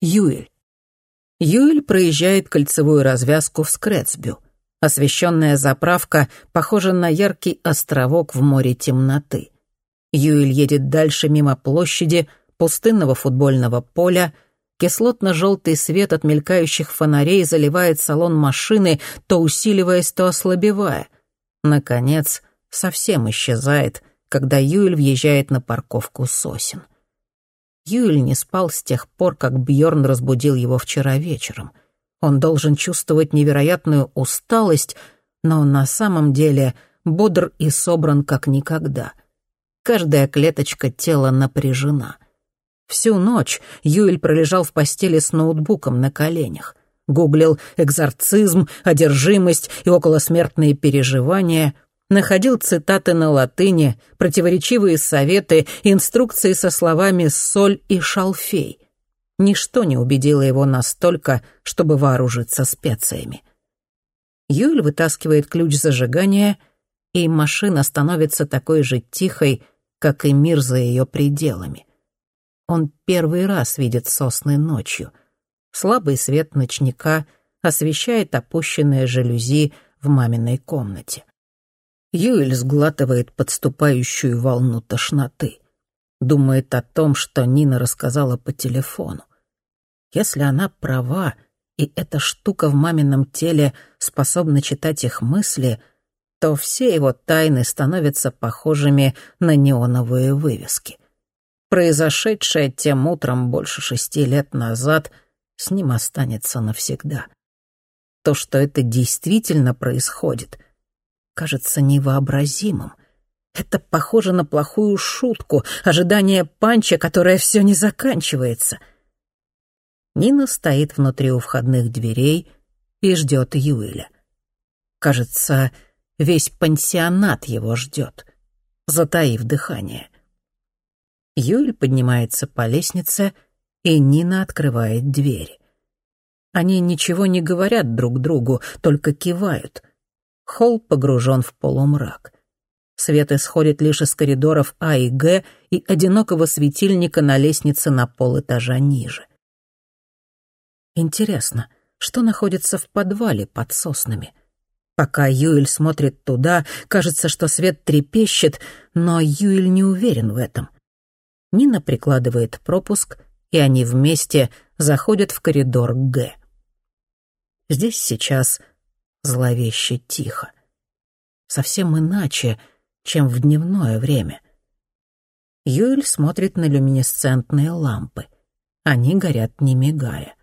Юэль. Юэль проезжает кольцевую развязку в Скрэтсбю. Освещенная заправка похожа на яркий островок в море темноты. Юэль едет дальше мимо площади, пустынного футбольного поля. Кислотно-желтый свет от мелькающих фонарей заливает салон машины, то усиливаясь, то ослабевая. Наконец, совсем исчезает, когда Юэль въезжает на парковку сосен. Юэль не спал с тех пор, как Бьорн разбудил его вчера вечером. Он должен чувствовать невероятную усталость, но на самом деле бодр и собран как никогда. Каждая клеточка тела напряжена. Всю ночь Юэль пролежал в постели с ноутбуком на коленях. Гуглил экзорцизм, одержимость и околосмертные переживания — находил цитаты на латыни, противоречивые советы, инструкции со словами «соль» и «шалфей». Ничто не убедило его настолько, чтобы вооружиться специями. Юль вытаскивает ключ зажигания, и машина становится такой же тихой, как и мир за ее пределами. Он первый раз видит сосны ночью. Слабый свет ночника освещает опущенные жалюзи в маминой комнате. Юэль сглатывает подступающую волну тошноты. Думает о том, что Нина рассказала по телефону. Если она права, и эта штука в мамином теле способна читать их мысли, то все его тайны становятся похожими на неоновые вывески. Произошедшее тем утром больше шести лет назад с ним останется навсегда. То, что это действительно происходит — кажется невообразимым. Это похоже на плохую шутку, ожидание панча, которое все не заканчивается. Нина стоит внутри у входных дверей и ждет Юэля. Кажется, весь пансионат его ждет, затаив дыхание. Юэль поднимается по лестнице, и Нина открывает дверь. Они ничего не говорят друг другу, только кивают — Холл погружен в полумрак. Свет исходит лишь из коридоров А и Г и одинокого светильника на лестнице на полэтажа ниже. Интересно, что находится в подвале под соснами? Пока Юэль смотрит туда, кажется, что свет трепещет, но Юэль не уверен в этом. Нина прикладывает пропуск, и они вместе заходят в коридор Г. Здесь сейчас зловеще тихо. Совсем иначе, чем в дневное время. Юэль смотрит на люминесцентные лампы. Они горят, не мигая.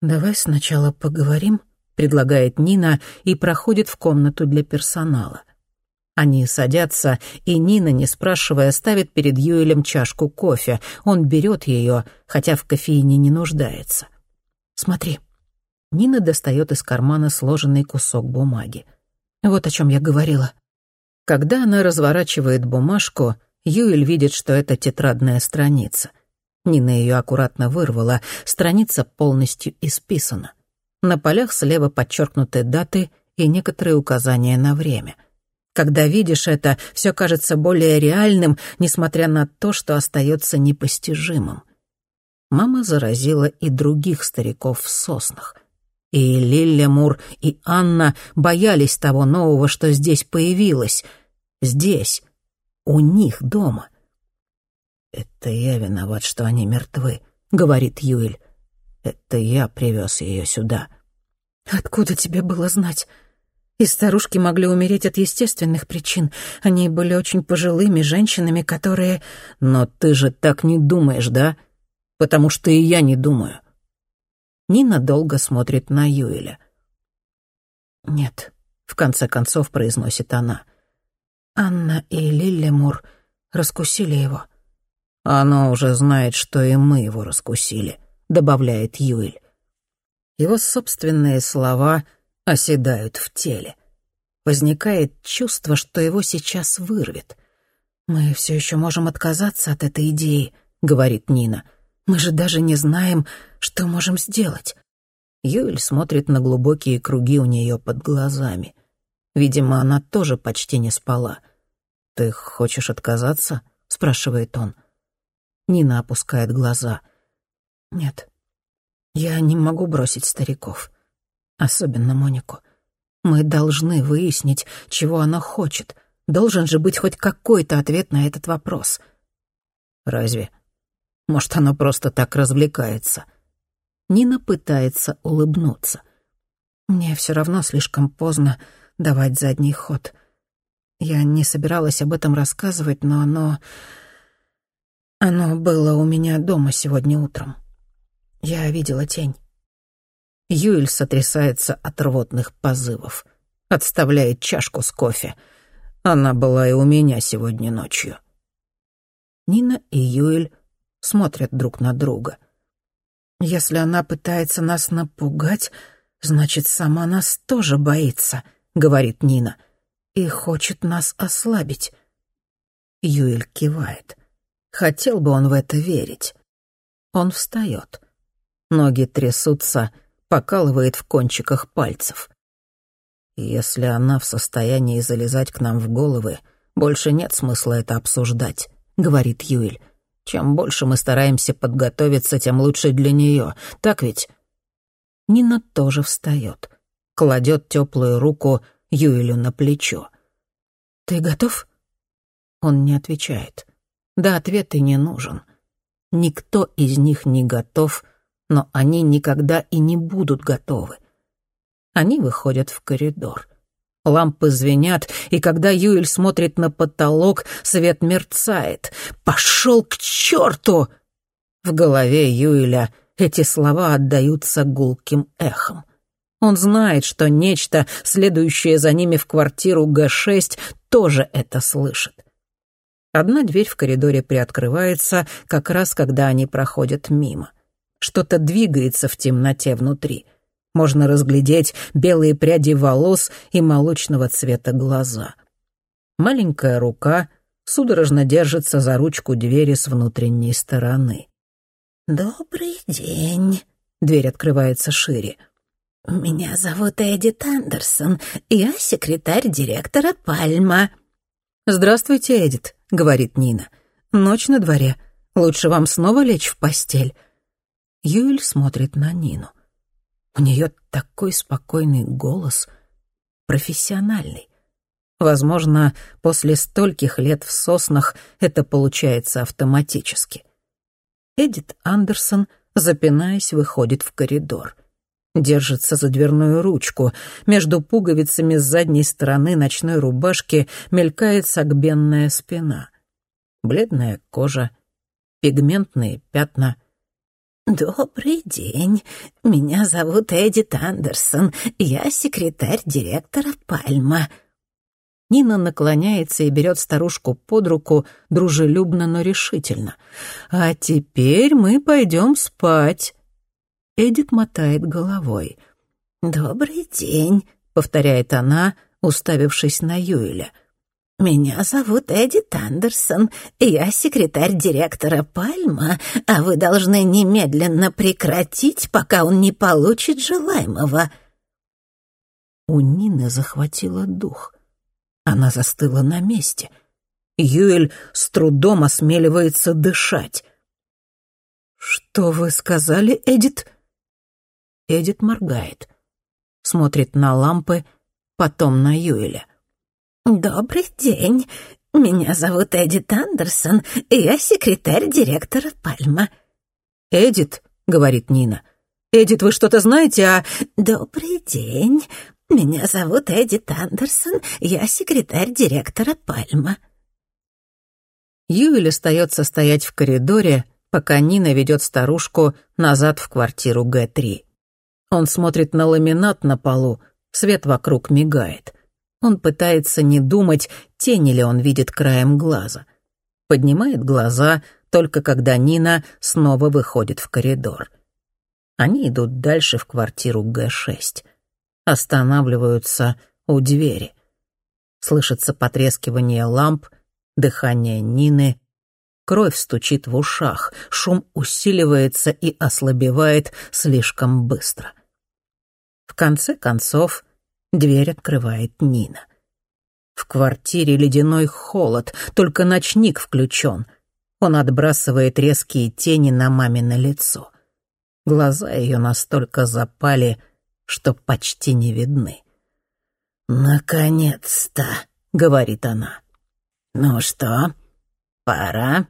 «Давай сначала поговорим», — предлагает Нина и проходит в комнату для персонала. Они садятся, и Нина, не спрашивая, ставит перед Юэлем чашку кофе. Он берет ее, хотя в кофеине не нуждается. «Смотри», Нина достает из кармана сложенный кусок бумаги. Вот о чем я говорила. Когда она разворачивает бумажку, Юэль видит, что это тетрадная страница. Нина ее аккуратно вырвала, страница полностью исписана. На полях слева подчеркнуты даты и некоторые указания на время. Когда видишь это, все кажется более реальным, несмотря на то, что остается непостижимым. Мама заразила и других стариков в соснах. И Лилля Мур, и Анна боялись того нового, что здесь появилось. Здесь, у них дома. «Это я виноват, что они мертвы», — говорит Юэль. «Это я привез ее сюда». «Откуда тебе было знать?» И старушки могли умереть от естественных причин. Они были очень пожилыми женщинами, которые... Но ты же так не думаешь, да? Потому что и я не думаю. Нина долго смотрит на Юэля. «Нет», — в конце концов произносит она. «Анна и Лиллемур раскусили его». «Оно уже знает, что и мы его раскусили», — добавляет Юэль. Его собственные слова оседают в теле. Возникает чувство, что его сейчас вырвет. «Мы все еще можем отказаться от этой идеи», — говорит Нина. Мы же даже не знаем, что можем сделать». Юэль смотрит на глубокие круги у нее под глазами. Видимо, она тоже почти не спала. «Ты хочешь отказаться?» — спрашивает он. Нина опускает глаза. Нет, я не могу бросить стариков. Особенно Монику. Мы должны выяснить, чего она хочет. Должен же быть хоть какой-то ответ на этот вопрос. Разве? Может, она просто так развлекается? Нина пытается улыбнуться. Мне все равно слишком поздно давать задний ход. Я не собиралась об этом рассказывать, но оно... Оно было у меня дома сегодня утром. Я видела тень. Юэль сотрясается от рвотных позывов. Отставляет чашку с кофе. Она была и у меня сегодня ночью. Нина и Юэль смотрят друг на друга. Если она пытается нас напугать, значит, сама нас тоже боится, говорит Нина, и хочет нас ослабить. Юэль кивает. Хотел бы он в это верить. Он встает. Ноги трясутся, покалывает в кончиках пальцев. Если она в состоянии залезать к нам в головы, больше нет смысла это обсуждать, говорит Юэль. Чем больше мы стараемся подготовиться, тем лучше для нее. Так ведь? Нина тоже встает, кладет теплую руку Юэлю на плечо. «Ты готов?» Он не отвечает. Да, ответ и не нужен. Никто из них не готов, но они никогда и не будут готовы. Они выходят в коридор. Лампы звенят, и когда Юэль смотрит на потолок, свет мерцает. «Пошел к черту!» В голове Юэля эти слова отдаются гулким эхом. Он знает, что нечто, следующее за ними в квартиру Г-6, тоже это слышит. Одна дверь в коридоре приоткрывается, как раз когда они проходят мимо. Что-то двигается в темноте внутри. Можно разглядеть белые пряди волос и молочного цвета глаза. Маленькая рука судорожно держится за ручку двери с внутренней стороны. «Добрый день», — дверь открывается шире. «Меня зовут Эдит Андерсон, я секретарь директора Пальма». «Здравствуйте, Эдит», — говорит Нина. «Ночь на дворе. Лучше вам снова лечь в постель». Юэль смотрит на Нину. У нее такой спокойный голос, профессиональный. Возможно, после стольких лет в соснах это получается автоматически. Эдит Андерсон, запинаясь, выходит в коридор. Держится за дверную ручку. Между пуговицами с задней стороны ночной рубашки мелькает согбенная спина. Бледная кожа, пигментные пятна. «Добрый день. Меня зовут Эдит Андерсон. Я секретарь директора Пальма». Нина наклоняется и берет старушку под руку, дружелюбно, но решительно. «А теперь мы пойдем спать». Эдит мотает головой. «Добрый день», — повторяет она, уставившись на Юэля. «Меня зовут Эдит Андерсон, я секретарь директора Пальма, а вы должны немедленно прекратить, пока он не получит желаемого». У Нины захватило дух. Она застыла на месте. Юэль с трудом осмеливается дышать. «Что вы сказали, Эдит?» Эдит моргает. Смотрит на лампы, потом на Юэля. «Добрый день. Меня зовут Эдит Андерсон, и я секретарь директора Пальма». «Эдит», — говорит Нина. «Эдит, вы что-то знаете о...» «Добрый день. Меня зовут Эдит Андерсон, я секретарь директора Пальма». Юэль остается стоять в коридоре, пока Нина ведет старушку назад в квартиру Г-3. Он смотрит на ламинат на полу, свет вокруг мигает. Он пытается не думать, тени ли он видит краем глаза. Поднимает глаза только когда Нина снова выходит в коридор. Они идут дальше в квартиру Г-6. Останавливаются у двери. Слышится потрескивание ламп, дыхание Нины. Кровь стучит в ушах, шум усиливается и ослабевает слишком быстро — в конце концов, Дверь открывает Нина. В квартире ледяной холод, только ночник включен. Он отбрасывает резкие тени на мамино лицо. Глаза ее настолько запали, что почти не видны. «Наконец-то», — говорит она. «Ну что, пора?»